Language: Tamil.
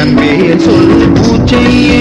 தன் பெயர் சொல் பூச்சையே